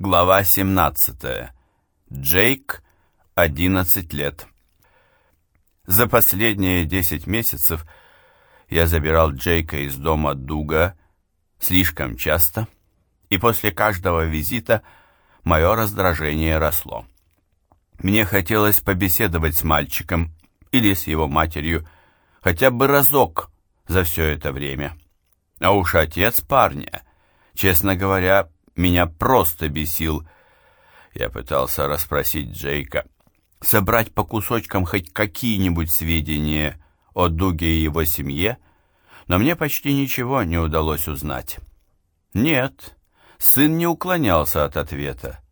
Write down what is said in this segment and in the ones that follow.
Глава 17. Джейк, 11 лет. За последние 10 месяцев я забирал Джейка из дома Дуга слишком часто, и после каждого визита мое раздражение росло. Мне хотелось побеседовать с мальчиком или с его матерью хотя бы разок за все это время. А уж отец парня, честно говоря, меня просто бесил. Я пытался расспросить Джейка, собрать по кусочкам хоть какие-нибудь сведения о Дуге и его семье, но мне почти ничего не удалось узнать. Нет, сын не уклонялся от ответа,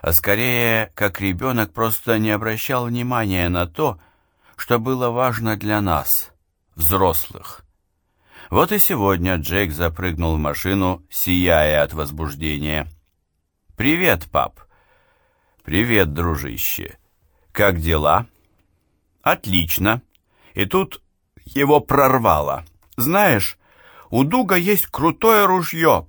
а скорее, как ребенок, просто не обращал внимания на то, что было важно для нас, взрослых. Вот и сегодня Джейк запрыгнул в машину, сияя от возбуждения. «Привет, пап!» «Привет, дружище! Как дела?» «Отлично! И тут его прорвало. Знаешь, у Дуга есть крутое ружье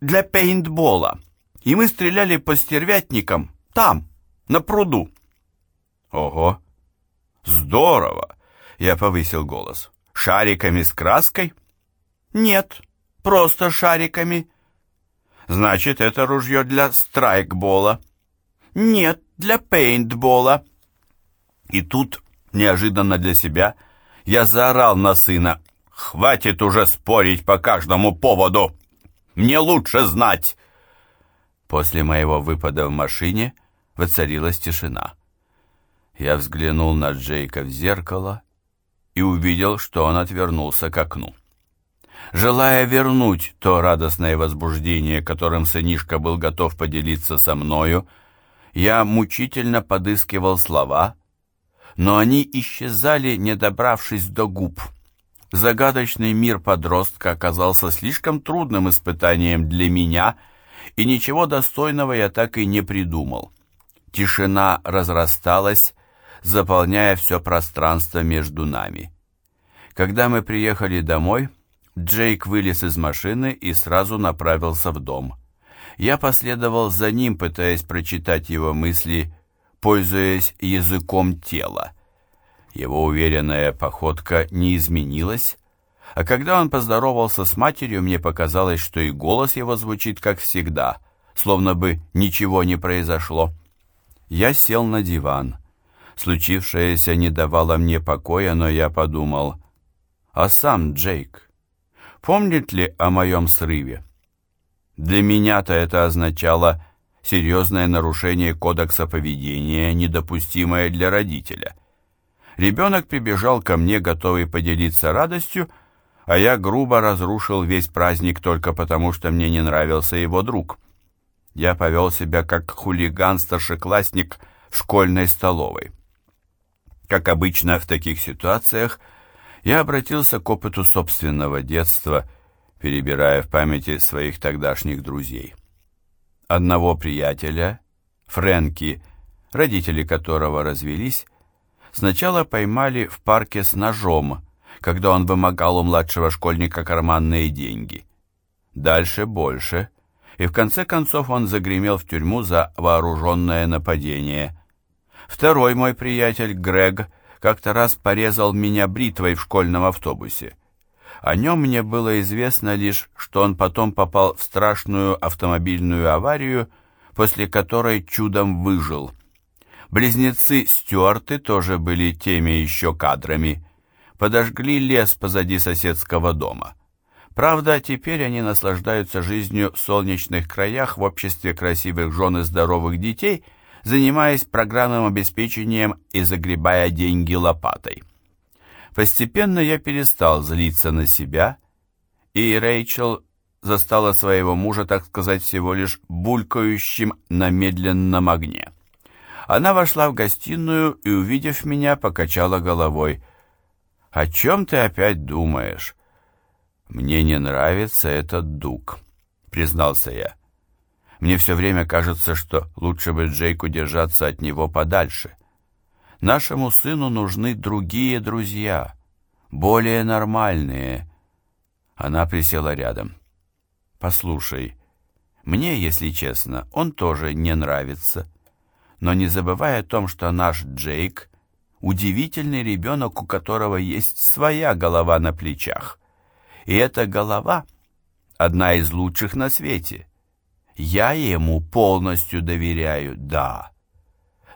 для пейнтбола, и мы стреляли по стервятникам там, на пруду». «Ого! Здорово!» — я повысил голос. Шариками с краской? Нет, просто шариками. Значит, это ружье для страйкбола. Нет, для пейнтбола. И тут, неожиданно для себя, я заорал на сына. «Хватит уже спорить по каждому поводу! Мне лучше знать!» После моего выпада в машине воцарилась тишина. Я взглянул на Джейка в зеркало и увидел, что он отвернулся к окну. Желая вернуть то радостное возбуждение, которым сынишка был готов поделиться со мною, я мучительно подыскивал слова, но они исчезали, не добравшись до губ. Загадочный мир подростка оказался слишком трудным испытанием для меня, и ничего достойного я так и не придумал. Тишина разрасталась, заполняя все пространство между нами. Когда мы приехали домой, Джейк вылез из машины и сразу направился в дом. Я последовал за ним, пытаясь прочитать его мысли, пользуясь языком тела. Его уверенная походка не изменилась, а когда он поздоровался с матерью, мне показалось, что и голос его звучит как всегда, словно бы ничего не произошло. Я сел на диван. Случившееся не давало мне покоя, но я подумал, а сам Джейк помнит ли о моем срыве? Для меня-то это означало серьезное нарушение кодекса поведения, недопустимое для родителя. Ребенок прибежал ко мне, готовый поделиться радостью, а я грубо разрушил весь праздник только потому, что мне не нравился его друг. Я повел себя как хулиган-старшеклассник в школьной столовой. Как обычно в таких ситуациях, я обратился к опыту собственного детства, перебирая в памяти своих тогдашних друзей. Одного приятеля, Фрэнки, родители которого развелись, сначала поймали в парке с ножом, когда он вымогал у младшего школьника карманные деньги. Дальше больше, и в конце концов он загремел в тюрьму за вооруженное нападение – Второй мой приятель, Грег, как-то раз порезал меня бритвой в школьном автобусе. О нем мне было известно лишь, что он потом попал в страшную автомобильную аварию, после которой чудом выжил. Близнецы Стюарты тоже были теми еще кадрами. Подожгли лес позади соседского дома. Правда, теперь они наслаждаются жизнью в солнечных краях в обществе красивых жен и здоровых детей – занимаясь программным обеспечением и загребая деньги лопатой. Постепенно я перестал злиться на себя, и Рэйчел застала своего мужа, так сказать, всего лишь булькающим на медленном огне. Она вошла в гостиную и, увидев меня, покачала головой. «О чем ты опять думаешь?» «Мне не нравится этот дуг», — признался я. Мне все время кажется, что лучше бы Джейку держаться от него подальше. Нашему сыну нужны другие друзья, более нормальные. Она присела рядом. «Послушай, Мне, если честно, он тоже не нравится. Но не забывая о том, что наш Джейк — удивительный ребенок, у которого есть своя голова на плечах. И эта голова — одна из лучших на свете. Я ему полностью доверяю, да.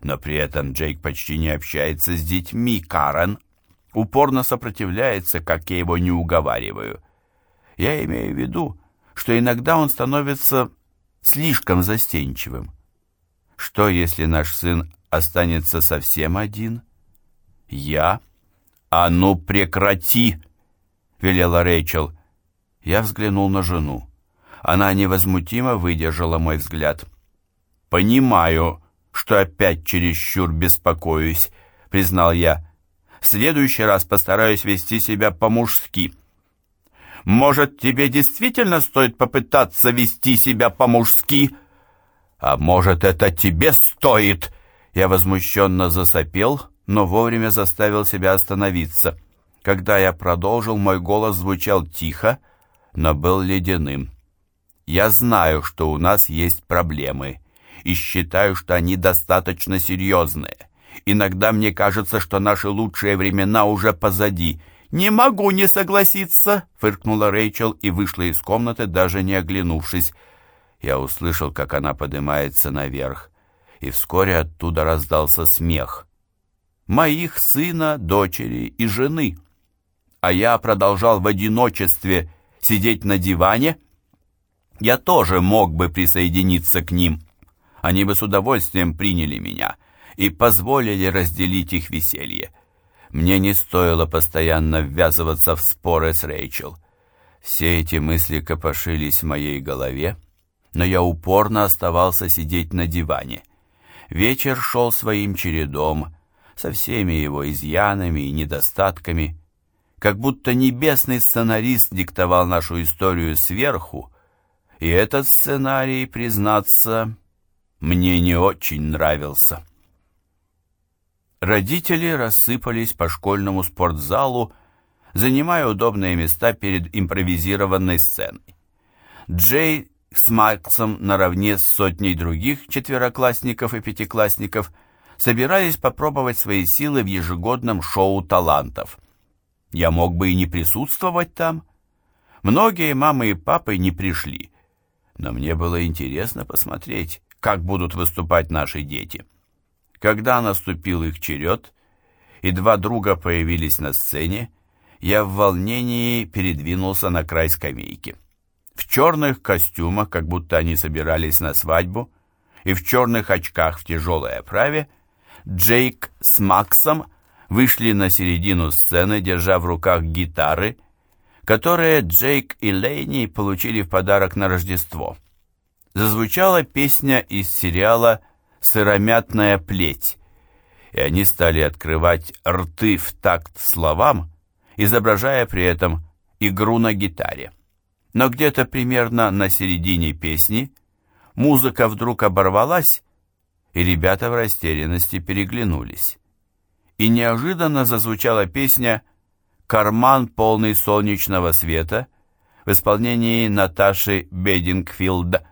Но при этом Джейк почти не общается с детьми Карен, упорно сопротивляется, как я его не уговариваю. Я имею в виду, что иногда он становится слишком застенчивым. Что, если наш сын останется совсем один? Я? А ну прекрати! Велела Рэйчел. Я взглянул на жену. Она невозмутимо выдержала мой взгляд. «Понимаю, что опять чересчур беспокоюсь», — признал я. «В следующий раз постараюсь вести себя по-мужски». Может, тебе действительно стоит попытаться вести себя по-мужски? А может, это тебе стоит? Я возмущенно засопел, но вовремя заставил себя остановиться. Когда я продолжил, мой голос звучал тихо, но был ледяным. Я знаю, что у нас есть проблемы, и считаю, что они достаточно серьезные. Иногда мне кажется, что наши лучшие времена уже позади — «Не могу не согласиться!» — фыркнула Рэйчел и вышла из комнаты, даже не оглянувшись. Я услышал, как она поднимается наверх, и вскоре оттуда раздался смех. Моих сына, дочери и жены. А я продолжал в одиночестве сидеть на диване. Я тоже мог бы присоединиться к ним. Они бы с удовольствием приняли меня и позволили разделить их веселье. Мне не стоило постоянно ввязываться в споры с Рэйчел. Все эти мысли копошились в моей голове, но я упорно оставался сидеть на диване. Вечер шел своим чередом, со всеми его изъянами и недостатками, как будто небесный сценарист диктовал нашу историю сверху, и этот сценарий, признаться, мне не очень нравился. Родители рассыпались по школьному спортзалу, занимая удобные места перед импровизированной сценой. Джей с Максом наравне с сотней других четвероклассников и пятиклассников собирались попробовать свои силы в ежегодном шоу талантов. Я мог бы и не присутствовать там. Многие мамы и папы не пришли, но мне было интересно посмотреть, как будут выступать наши дети. Когда наступил их черед, и два друга появились на сцене, я в волнении передвинулся на край скамейки. В черных костюмах, как будто они собирались на свадьбу, и в черных очках в тяжелой оправе, Джейк с Максом вышли на середину сцены, держа в руках гитары, которые Джейк и Лейни получили в подарок на Рождество. Зазвучала песня из сериала сыромятная плеть, и они стали открывать рты в такт словам, изображая при этом игру на гитаре. Но где-то примерно на середине песни музыка вдруг оборвалась, и ребята в растерянности переглянулись. И неожиданно зазвучала песня «Карман, полный солнечного света» в исполнении Наташи Бедингфилд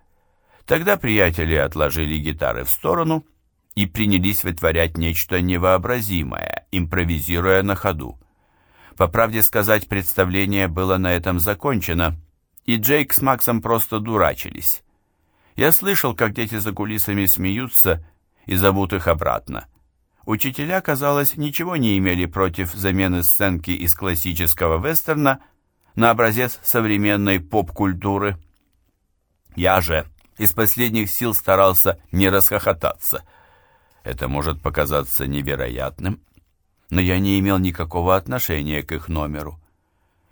Тогда приятели отложили гитары в сторону и принялись вытворять нечто невообразимое, импровизируя на ходу. По правде сказать, представление было на этом закончено, и Джейк с Максом просто дурачились. Я слышал, как дети за кулисами смеются и зовут их обратно. Учителя, казалось, ничего не имели против замены сценки из классического вестерна на образец современной поп-культуры. Я же из последних сил старался не расхохотаться. Это может показаться невероятным, но я не имел никакого отношения к их номеру.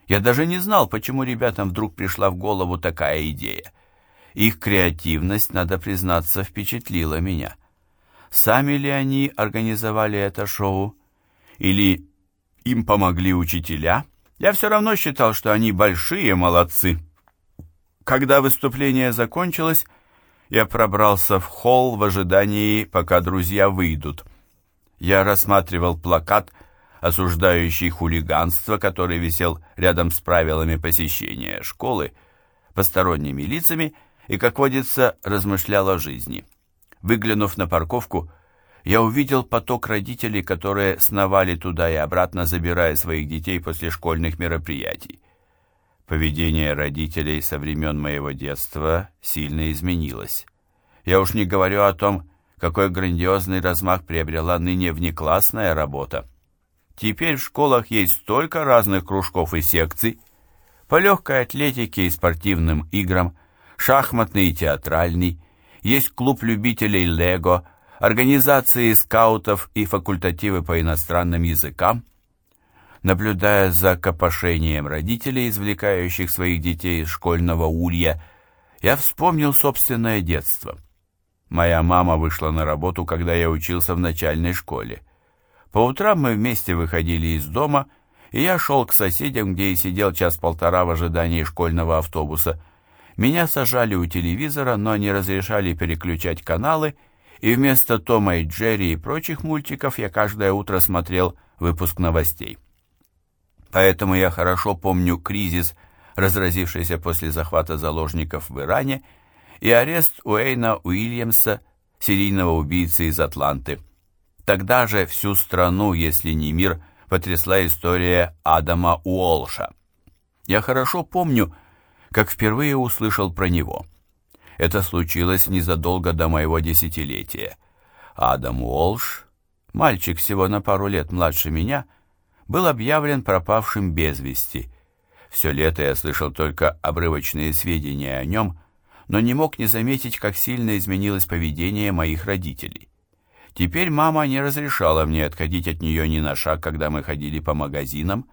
Я даже не знал, почему ребятам вдруг пришла в голову такая идея. Их креативность, надо признаться, впечатлила меня. Сами ли они организовали это шоу? Или им помогли учителя? Я все равно считал, что они большие молодцы. Когда выступление закончилось, я пробрался в холл в ожидании, пока друзья выйдут. Я рассматривал плакат, осуждающий хулиганство, который висел рядом с правилами посещения школы посторонними лицами, и, как водится, размышлял о жизни. Выглянув на парковку, я увидел поток родителей, которые сновали туда и обратно, забирая своих детей после школьных мероприятий. Поведение родителей со времен моего детства сильно изменилось. Я уж не говорю о том, какой грандиозный размах приобрела ныне внеклассная работа. Теперь в школах есть столько разных кружков и секций, по легкой атлетике и спортивным играм, шахматный и театральный, есть клуб любителей лего, организации скаутов и факультативы по иностранным языкам. Наблюдая за копошением родителей, извлекающих своих детей из школьного улья, я вспомнил собственное детство. Моя мама вышла на работу, когда я учился в начальной школе. По утрам мы вместе выходили из дома, и я шел к соседям, где и сидел час-полтора в ожидании школьного автобуса. Меня сажали у телевизора, но не разрешали переключать каналы, и вместо Тома и Джерри и прочих мультиков я каждое утро смотрел выпуск новостей. Поэтому я хорошо помню кризис, разразившийся после захвата заложников в Иране, и арест Уэйна Уильямса, серийного убийцы из Атланты. Тогда же всю страну, если не мир, потрясла история Адама Уолша. Я хорошо помню, как впервые услышал про него. Это случилось незадолго до моего десятилетия. Адам Уолш, мальчик всего на пару лет младше меня, был объявлен пропавшим без вести. Все лето я слышал только обрывочные сведения о нем, но не мог не заметить, как сильно изменилось поведение моих родителей. Теперь мама не разрешала мне отходить от нее ни на шаг, когда мы ходили по магазинам,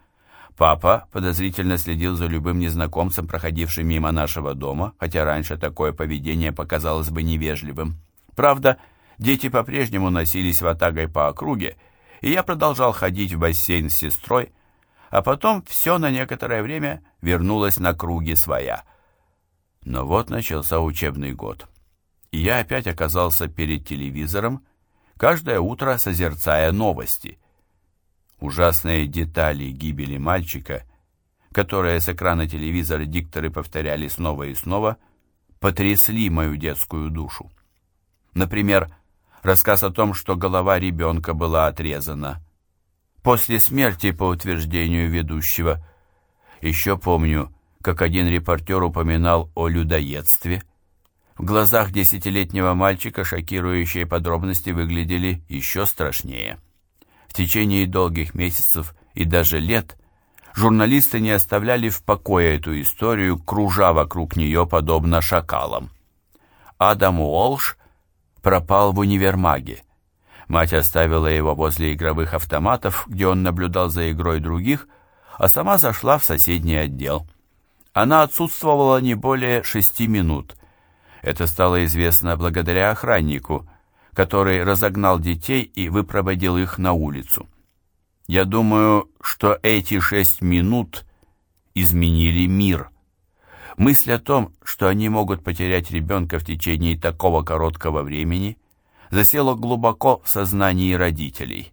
Папа подозрительно следил за любым незнакомцем, проходившим мимо нашего дома, хотя раньше такое поведение показалось бы невежливым. Правда, дети по-прежнему носились ватагой по округе, и я продолжал ходить в бассейн с сестрой, а потом все на некоторое время вернулось на круги своя. Но вот начался учебный год, и я опять оказался перед телевизором, каждое утро созерцая новости — Ужасные детали гибели мальчика, которые с экрана телевизора дикторы повторяли снова и снова, потрясли мою детскую душу. Например, рассказ о том, что голова ребенка была отрезана. После смерти, по утверждению ведущего, еще помню, как один репортер упоминал о людоедстве. В глазах десятилетнего мальчика шокирующие подробности выглядели еще страшнее. В течение долгих месяцев и даже лет журналисты не оставляли в покое эту историю, кружа вокруг нее подобно шакалам. Адам Уолш пропал в универмаге. Мать оставила его возле игровых автоматов, где он наблюдал за игрой других, а сама зашла в соседний отдел. Она отсутствовала не более шести минут. Это стало известно благодаря охраннику, который разогнал детей и выпроводил их на улицу. Я думаю, что эти шесть минут изменили мир. Мысль о том, что они могут потерять ребенка в течение такого короткого времени, засела глубоко в сознании родителей.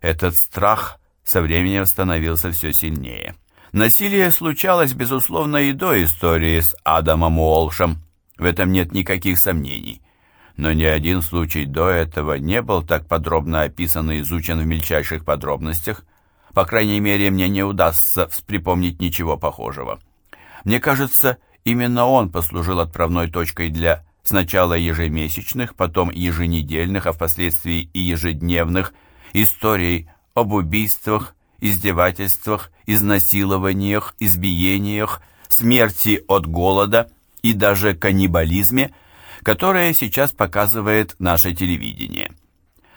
Этот страх со временем становился все сильнее. Насилие случалось, безусловно, и до истории с Адамом Уолшем. В этом нет никаких сомнений но ни один случай до этого не был так подробно описан и изучен в мельчайших подробностях. По крайней мере, мне не удастся припомнить ничего похожего. Мне кажется, именно он послужил отправной точкой для сначала ежемесячных, потом еженедельных, а впоследствии и ежедневных историй об убийствах, издевательствах, изнасилованиях, избиениях, смерти от голода и даже каннибализме – которое сейчас показывает наше телевидение.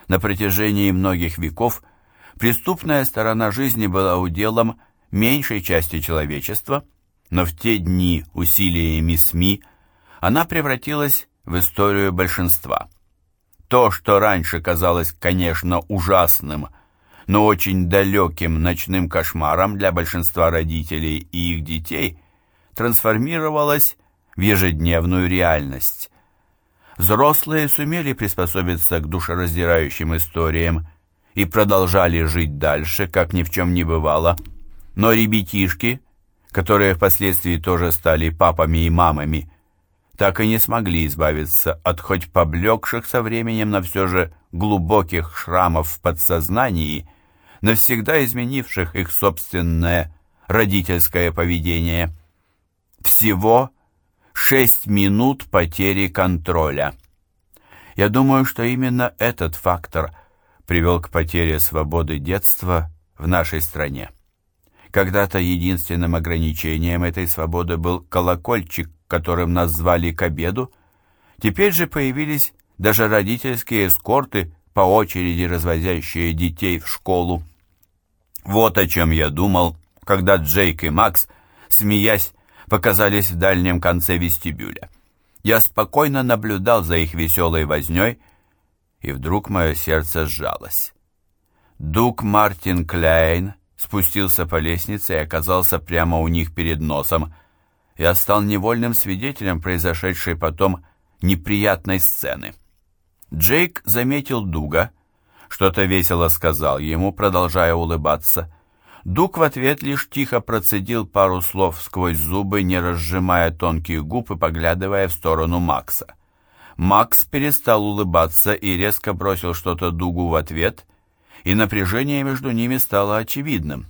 На протяжении многих веков преступная сторона жизни была уделом меньшей части человечества, но в те дни усилиями СМИ она превратилась в историю большинства. То, что раньше казалось, конечно, ужасным, но очень далеким ночным кошмаром для большинства родителей и их детей, трансформировалось в ежедневную реальность. Взрослые сумели приспособиться к душераздирающим историям и продолжали жить дальше, как ни в чем не бывало. Но ребятишки, которые впоследствии тоже стали папами и мамами, так и не смогли избавиться от хоть поблекших со временем, но все же глубоких шрамов в подсознании, навсегда изменивших их собственное родительское поведение. Всего шесть минут потери контроля. Я думаю, что именно этот фактор привел к потере свободы детства в нашей стране. Когда-то единственным ограничением этой свободы был колокольчик, которым нас звали к обеду. Теперь же появились даже родительские эскорты, по очереди развозящие детей в школу. Вот о чем я думал, когда Джейк и Макс, смеясь, показались в дальнем конце вестибюля. Я спокойно наблюдал за их веселой вознёй, и вдруг мое сердце сжалось. Дуг Мартин Кляйн спустился по лестнице и оказался прямо у них перед носом. Я стал невольным свидетелем произошедшей потом неприятной сцены. Джейк заметил Дуга, что-то весело сказал ему, продолжая улыбаться. Дуг в ответ лишь тихо процедил пару слов сквозь зубы, не разжимая тонкие губы, поглядывая в сторону Макса. Макс перестал улыбаться и резко бросил что-то Дугу в ответ, и напряжение между ними стало очевидным.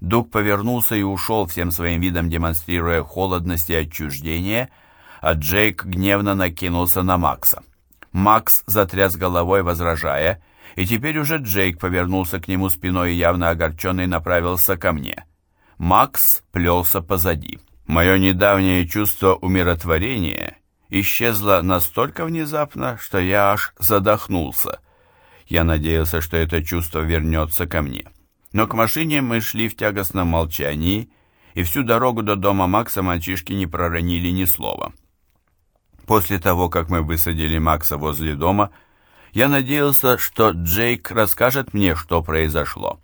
Дуг повернулся и ушел, всем своим видом демонстрируя холодность и отчуждение, а Джейк гневно накинулся на Макса. Макс затряс головой, возражая, и теперь уже Джейк повернулся к нему спиной и явно огорченный направился ко мне. Макс плелся позади. Мое недавнее чувство умиротворения исчезло настолько внезапно, что я аж задохнулся. Я надеялся, что это чувство вернется ко мне. Но к машине мы шли в тягостном молчании, и всю дорогу до дома Макса мальчишки не проронили ни слова. После того, как мы высадили Макса возле дома, я надеялся, что Джейк расскажет мне, что произошло.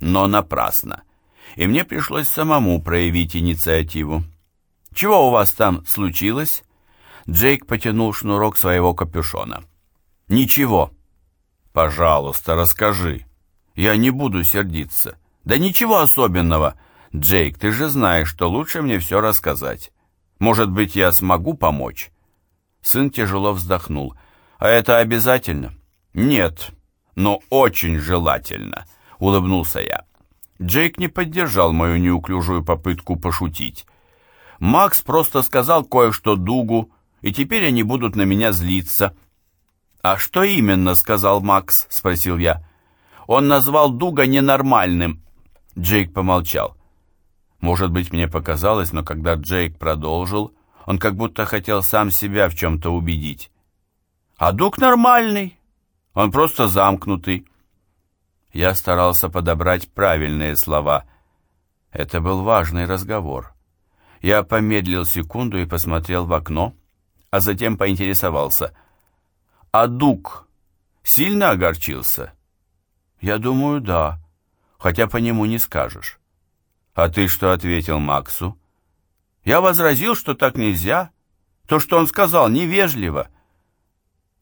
Но напрасно. И мне пришлось самому проявить инициативу. «Чего у вас там случилось?» Джейк потянул шнурок своего капюшона. «Ничего». «Пожалуйста, расскажи. Я не буду сердиться». «Да ничего особенного. Джейк, ты же знаешь, что лучше мне все рассказать. Может быть, я смогу помочь?» Сын тяжело вздохнул. А это обязательно? Нет, но очень желательно, улыбнулся я. Джейк не поддержал мою неуклюжую попытку пошутить. Макс просто сказал кое-что Дугу, и теперь они будут на меня злиться. «А что именно?» — сказал Макс, — спросил я. «Он назвал Дуга ненормальным». Джейк помолчал. Может быть, мне показалось, но когда Джейк продолжил, он как будто хотел сам себя в чем-то убедить. А дух нормальный, он просто замкнутый. Я старался подобрать правильные слова. Это был важный разговор. Я помедлил секунду и посмотрел в окно, а затем поинтересовался. «А Дук сильно огорчился?» «Я думаю, да, хотя по нему не скажешь». «А ты что ответил Максу?» «Я возразил, что так нельзя. То, что он сказал, невежливо»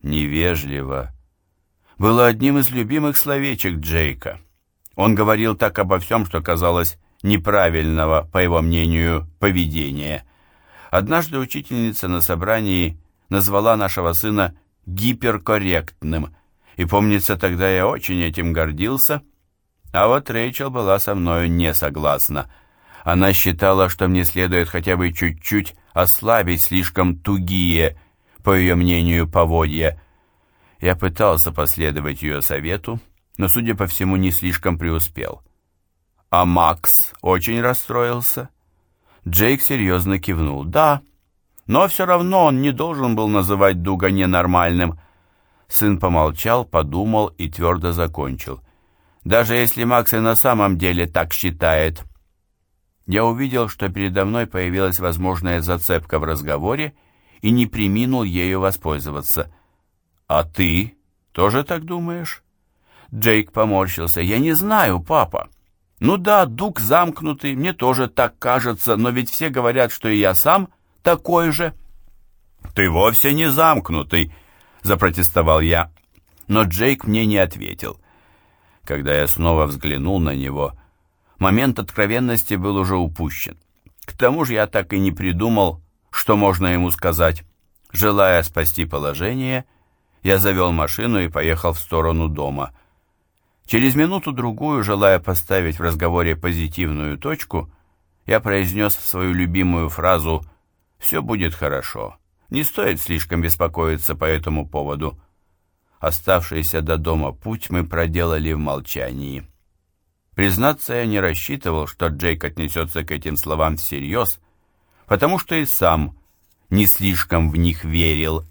невежливо, было одним из любимых словечек Джейка. Он говорил так обо всем, что казалось неправильного, по его мнению, поведения. Однажды учительница на собрании назвала нашего сына гиперкорректным, и, помнится, тогда я очень этим гордился, а вот Рэйчел была со мною не согласна. Она считала, что мне следует хотя бы чуть-чуть ослабить слишком тугие, по ее мнению, поводья. Я пытался последовать ее совету, но, судя по всему, не слишком преуспел. А Макс очень расстроился. Джейк серьезно кивнул. «Да, но все равно он не должен был называть Дуга ненормальным». Сын помолчал, подумал и твердо закончил. «Даже если Макс и на самом деле так считает». Я увидел, что передо мной появилась возможная зацепка в разговоре, и не приминул ею воспользоваться. «А ты тоже так думаешь?» Джейк поморщился. «Я не знаю, папа. Ну да, Дук замкнутый, мне тоже так кажется, но ведь все говорят, что и я сам такой же». «Ты вовсе не замкнутый», — запротестовал я. Но Джейк мне не ответил. Когда я снова взглянул на него, момент откровенности был уже упущен. К тому же я так и не придумал, что можно ему сказать. Желая спасти положение, я завел машину и поехал в сторону дома. Через минуту-другую, желая поставить в разговоре позитивную точку, я произнес свою любимую фразу «Все будет хорошо». Не стоит слишком беспокоиться по этому поводу. Оставшийся до дома путь мы проделали в молчании. Признаться, я не рассчитывал, что Джейк отнесется к этим словам всерьез, потому что и сам не слишком в них верил.